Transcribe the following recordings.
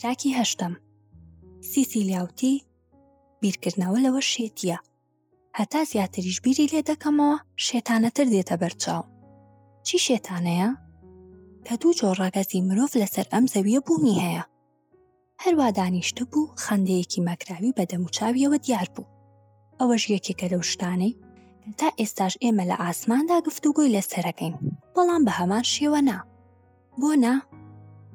تاکی هەشتم سیسیلیاوتی بیرکردنەوە لەوە شێتیە هەتا زیاتریش بیری لێ دەکەمەوە شێتانەتر دێتە بەرچاو چی شێتانەیە کە دوو جۆر ڕەگەزی مرۆڤ لەسەر ئەم زەویە بوونی هەیە هەروا دانیشتبوو خەندەیەکی مەکراوی بە دەموچاویەوە دیار بوو ئەوەش یەکێکە لەو شتانەی تا ئێستاش ئێمە لە ئاسماندا گفتوگۆی لەسەرەکەین بەڵام بە هەمان شێوە نا بۆ نا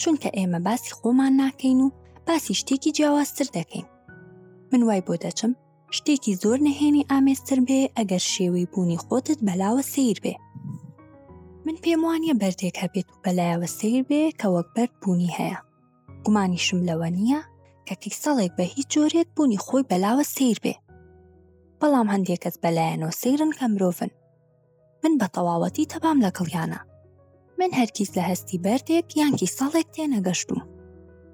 چونکە ئێمە باسی خۆمان ناکەین و باسی شتێکی جیاوازتر دەکەین من وای بۆ دەچم شتێکی زۆر نەهێنی ئامێزتر بێ ئەگەر شێوەی بوونی خۆتت بەلاوە سیر بێ من پێم وانە بەردێک هەبێت و بەلایەوە سیر بێ کە وەک بەرد بوونی هەیە گومانیشم لەوە نییە کە پیکسەڵێک بە هیچ جۆرێک بوونی خۆی بەلاوە سیر بێ بەڵام هەندێک کەس بەلایەنەوە سیرن کە مرۆڤن من بە تەواوەتی تەبام لە کڵیانە من هەرگیز لە هەستی بەردێک یانکی ساڵێک تێنەگەشتوم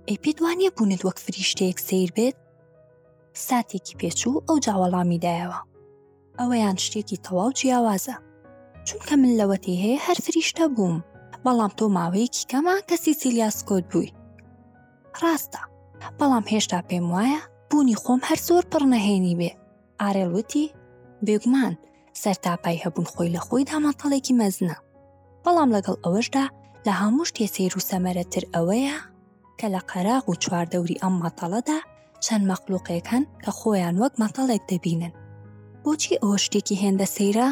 ئەی پێدوانیە بوونت وەک فریشتەیەک سیر بێت ساتێکی پێچوو ئەو جاوەڵامی دایەوە ئەوەیان شتێکی تەواو جیاوازە چونکە من لەوەتی هەیە هەر فریشتە بووم بەڵام تۆ ماوەیەکی کەمە کە سیسیلیا سکۆت بووی ڕاستە بەڵام هێشتا پێم وایە بوونی خۆم هەر زۆر پڕنەهێنی بێ ئارێل وتی بێگومان سەرتاپای هەبوون خۆی لە خۆیدا مەتەڵێکی مەزنە بەڵام لەگەڵ ئەوەشدا لە هەموو شتێ سیر و سەمەرەتر ئەوەیە کە لە قەراغ و چواردەوری ئەم مەتەڵەدا چەند مەخلوقێک هەن کە خۆیان وەک مەتەڵێک دەبینن بۆچی ئەوە شتێکی هێندە سەیرە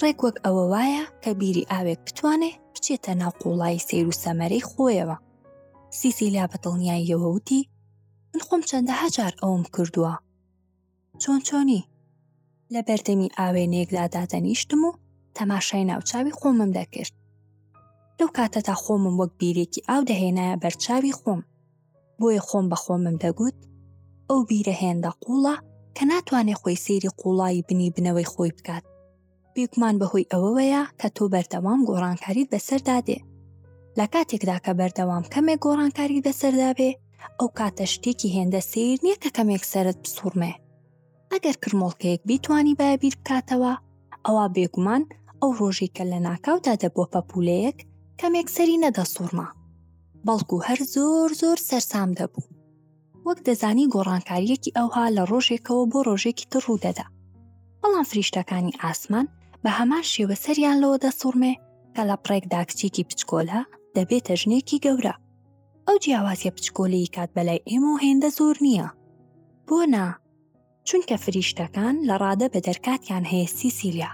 ڕێک وەک ئەوە وایە کە بیری ئاوێک بتوانێ بچێتە ناو قوڵایی سیر و سەمەرەی خۆیەوە سیسیلا بە دڵنیاییەوە وتی من خۆم چەندەها جار ئەوم کردووە چۆن چۆنی لە بەردەمی ئاوێنەیەکدا دادەنیشتم و تەماشای ناوچوی خۆمم دەکرد لەو کاتە تا خۆمم وەک بیرێکی ئاو دەهێنایە بەرچاوی خۆم بۆیە خۆم بە خۆمم دەگوت ئەو بیرە هێندە قوڵە کە ناتوانێت خۆی سەیری قوڵایی بنی بنەوەی خۆی بکات بێگومان بەهۆی ئەوەوەیە کە تۆ بەردەوام گۆڕانکاریت بەسەردا دێ لە کاتێکدا کە بەردەوام کەمێک گۆڕانکاری بەسەردا بێ ئەو کاتە شتێکی هێندە سیر نییە کە کەمێک سرت بسوڕمێ ئەگەر کرمۆڵکەیەک بیتوانی بای بیر بکاتەوە ئەوە بێگومان ئەو ڕۆژی کە لە ناکاودا دەبووە پەپولەیەک کەمێک سەری نەدەسوڕما بەڵکو هەر زۆر زۆر سەرسام دەبوو وەک دەزانی گۆڕانکاریەکی ئەوها لە ڕۆژێکەوە بۆ ڕۆژێکی تر ڕوودەدا بەڵام فریشتەکانی ئاسمان بە هەمان شێوە سەریان لەوە دەسوڕمێ کە لە پڕێک داکچێکی بچکۆلە دەبێتە ژنێکی گەورە ئەو جیاوازیە بچکۆلەی کات بەلای ئێمە و هێندە زۆر نییە بۆ نا چونکە فریشتەکان لە ڕادە بە دەرکاتیان هەیە سیسیلیا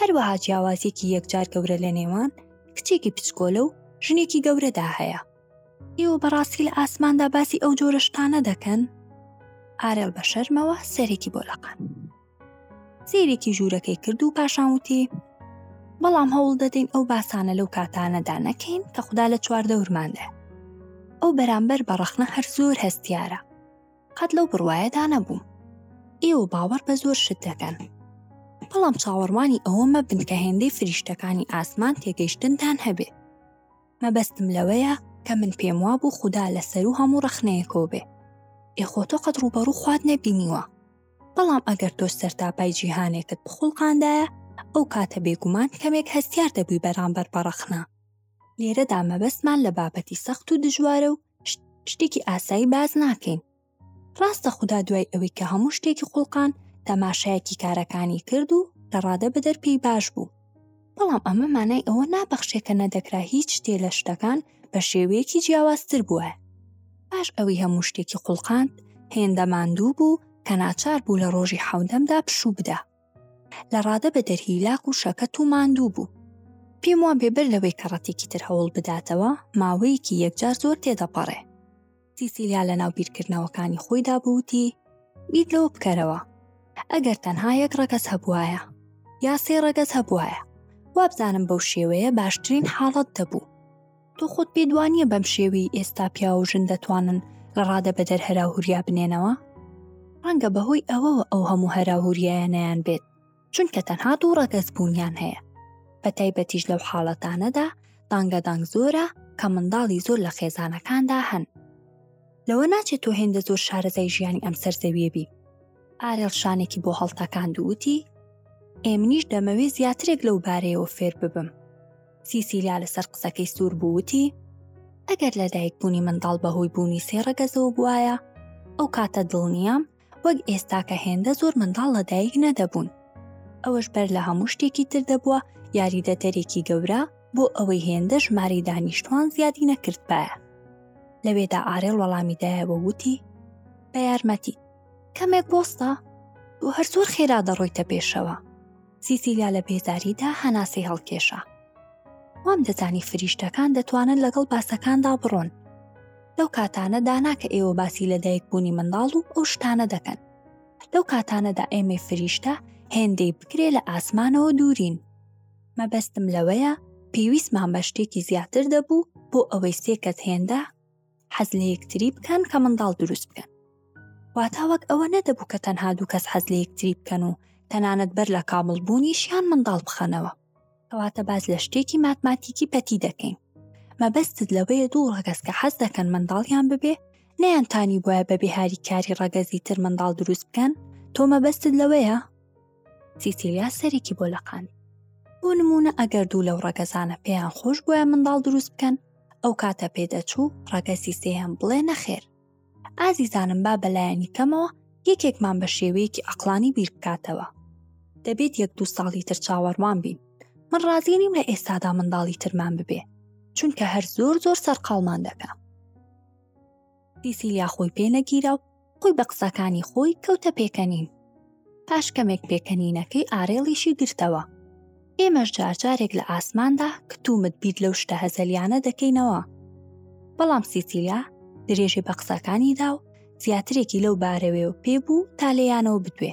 هەروەها جیاوازیەکی یەکجار گەورە لە نێوان کچێکی پچکۆلە و ژنێکی گەورەدا هەیە ئێوە بەڕاستی لە ئاسماندا باسی ئەو جۆرە شتانە دەکەن ئارێڵ بە شەرمەوە سەرێکی بۆ لەقان سیرێکی ژوورەکەی کرد و پاشان وتی بەڵام هەوڵ دەدەین ئەو باسانە لەو کاتانەدا نەکەین کە خوددا لە چواردەورماندە ئەو بەرامبەر بە ڕەخنە هەر زۆر هەستیارە قەت لەو بڕوایەدا نەبووم ئێوە باوەڕ بە زۆر شت دەکەن بەڵام چاوەڕوانی ئەوە مەبن کە هێندەی فریشتەکانی ئاسمان تێگەیشتنتان هەبێ مەبەستم لەوەیە کە من پێم وابوو خوددا لە سەر و هەموو ڕەخنەیەکەوە بێ ئێخۆ تۆ قەت ڕوبەڕوو خوات نەبینیوە بەڵام ئەگەر تۆ سەرتاپای جیهانێکت بخڵقاندایە ئەو کاتە بێگومان کەمێک هەستیار دەبووی بەرامبەر بەڕەخنا لێرەدا مەبەستمان لە بابەتی سەخت و دژوارە و شتێکی ئاسایی باز ناکەین ڕاستە خوددا دوای ئەوەی کە هەموو شتێکی خوڵقان تەماشایەکی کارەکانی کرد و لە ڕادە بەدەر پێی باش بوو بەڵام ئەمە مانای ئەوە نابەخشێ کە نەدەکرا هیچ شتێ لە شتەکان بە شێوەیەکی جیاوازتر بووە پاش ئەوەی هەموو شتێکی خوڵقاند هێندە ماندوو بوو کە ناچار بوو لە ڕۆژی حەودەمدا پشوو بدا لە ڕادە بە دەرهیلاق و شەکەت و ماندوو بوو پێم وان بێ بەر لەوەی کە ڕەتێکی تر هەوڵ بداتەوە ماوەیەکی یەکجار زۆر تێدەپەڕێ سیسیلیا لە ناو بیرکردنەوەکانی خۆیدا بووتی بیر لەوە بکەرەوە ئەگەر تەنها یەک ڕەگەز هەبواە یا سێ ڕەگەز هەبواە وابزانم بەو شێوەیە باشترین حاڵەت دەبوو تۆ خۆت پێت وانە بەم شێوی ئێستا پیا و ژن دەتوانن لە ڕادە بەدەر هەراهوریا بنێنەوە ڕەنگە بەهۆی ئەوەوە ئەو هەموو هەراهوریایانیان بێت چونکە تەنها دوو ڕەگەز بوونیان هەیە بە تایبەتیش لەو حاڵەتانەدا دانگەدانگ زۆرە کە منداڵی زۆر لە خێزانەکاندا هەن لەوە ناچێت تۆ هێندە زۆر شارەزای ژیانی ئەم سەرزەویە بی ئارێڵ شانێکی بۆ هەڵتەکان دووتی ئێمنیش دەمەوێت زیاترێک لەو بارەیەوە فێر ببم سیسیلیا لەسەر قسەکەی سوور بوو وتی ئەگەر لە دایکبوونی منداڵ بەهۆی بوونی سێ ڕەگەزەوە بواە ئەو کاتە دڵنیام وەک ئێستاکە هێندە زۆر منداڵ لە دایک نەدەبوون ئەوەش بەر لە هەموو شتێکی تر دەبووە یاریدەدەرێکی گەورە بۆ ئەوەی هێندە ژماری دانیشتوان زیادی نەکردبایە لەوێدا ئارێڵ وەڵامی دایەوە وتی بە یارمەتی کەمێک بۆستە بۆ هەر زۆر خێرا دەڕۆیتە پێشەوە سیسیلیا لە بێزاریدا هەناسەی هەڵکێشا. وام دەزانی فریشتەکان دەتوانن لەگەڵ باسەکاندا بڕۆن. لەو کاتانە دانا کە ئێوە باسی لە دایکبوونی منداڵ و ئەو شتانە دەکەن. لەو کاتانەدا ئێمەی فریشتە هێندەی بکرێ لە ئاسمانەوە دوورین. مەبەستم لەوەیە پێویستمان بە شتێکی زیاتر دەبوو بۆ ئەوەی سێ کەس هێندە حەز لە یەکتری بکەن کە منداڵ دروست بکەن واتا وەک ئەوە نەدەبوو کە تەنها دوو کەس حەز لە یەکتری بکەن و تەنانەت بەر لە کامڵ بوونیشیان منداڵ بخەنەوە کەواتە باز لە شتێکی ماتماتیکی پەتی دەکەین مەبەستت لەوەیە دوو ڕەگەز کە حەز دەکەن منداڵیان ببێ نەیان توانی وایە بە بێهاریکاری ڕەگەزی تر منداڵ دروست بکەن تۆ مەبەستت لەوەیە سیسیلیا سەرێکی بۆ لەقانی بۆ نمونە ئەگەر دوو لەو ڕەگەزانە پێیان خۆش بۆە منداڵ دروست بکەن ئەو کاتە پێدەچوو ڕەگەسی سێهەم بڵێ نەخێر ئازیزانم با بەلایەنی کەمەوە یەکێکمان بە شێوەیەکی ئەقلانی بیر بکاتەوە دەبێت یەک دوو ساڵی تر چاوەڕوان بین من ڕازی نیم لە ئێستادا منداڵی ترمان ببێ چونکە هەر زۆر زۆر سەرقاڵمان دەکە سیسیلیا خۆی پێنەگیرا و خۆی بە قسەکانی خۆی کەوتە پێکەنین پاش کەمێک پێکەنینەکەی ئارێڵیشی گرتەوە ئێمەش جارجارێک لە ئاسماندا کتومت بیر لەو شتە هەزەلیانە دەکەینەوە بەڵام سیسیلیا درێژەی بە قسەکانیدا و زیاترێکی لەو بارەوێ و پێ بوو تا لێیانەوە بدوێ